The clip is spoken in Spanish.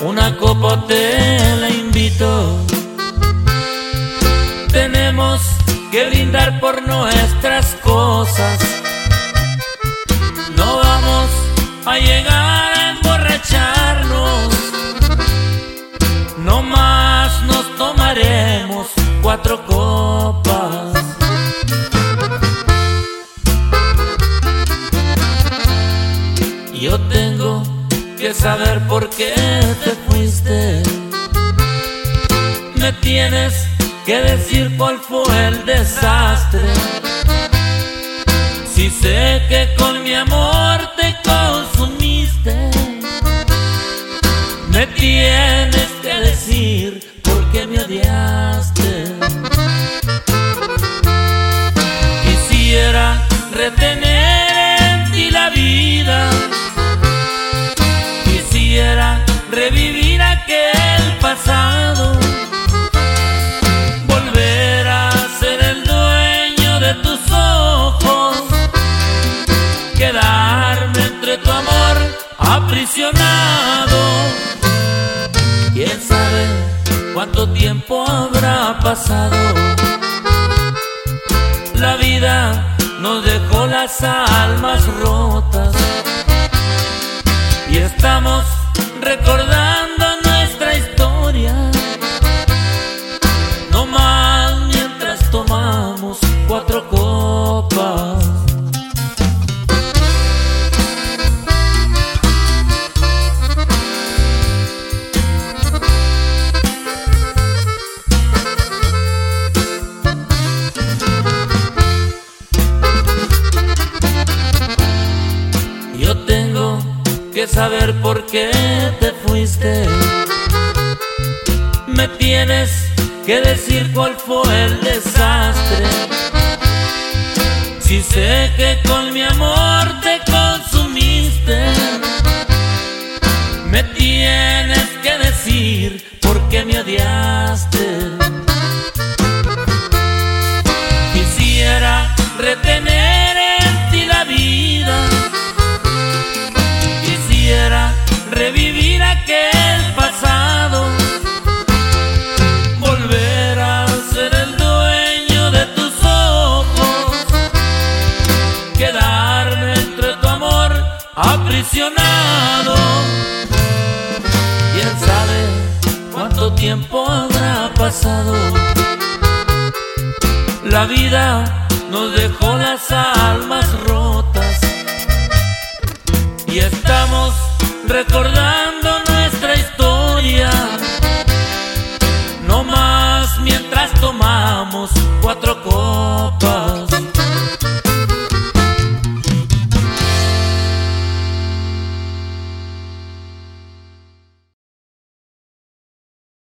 una copa te la invito. Tenemos que brindar por nuestras cosas. No vamos a llegar a emborracharnos. No más nos tomaremos cuatro copas. Que saber por qué te fuiste. Me tienes que decir cuál fue el desastre. Si sé que con mi amor te consumiste, me tienes que decir por qué me odiaste. Aprisionado. Quién sabe cuánto tiempo habrá pasado. La vida nos dejó las almas rotas y estamos recordando nuestra historia. No más mientras tomamos cuatro copas. Que saber por qué te fuiste. Me tienes que decir cuál fue el desastre. Si sé que con mi amor te consumiste, me tienes que decir por qué me odiaste. Quisiera retener aprisionado. ¿Quién sabe cuánto tiempo habrá pasado? La vida nos dejó las almas rotas y estamos recordando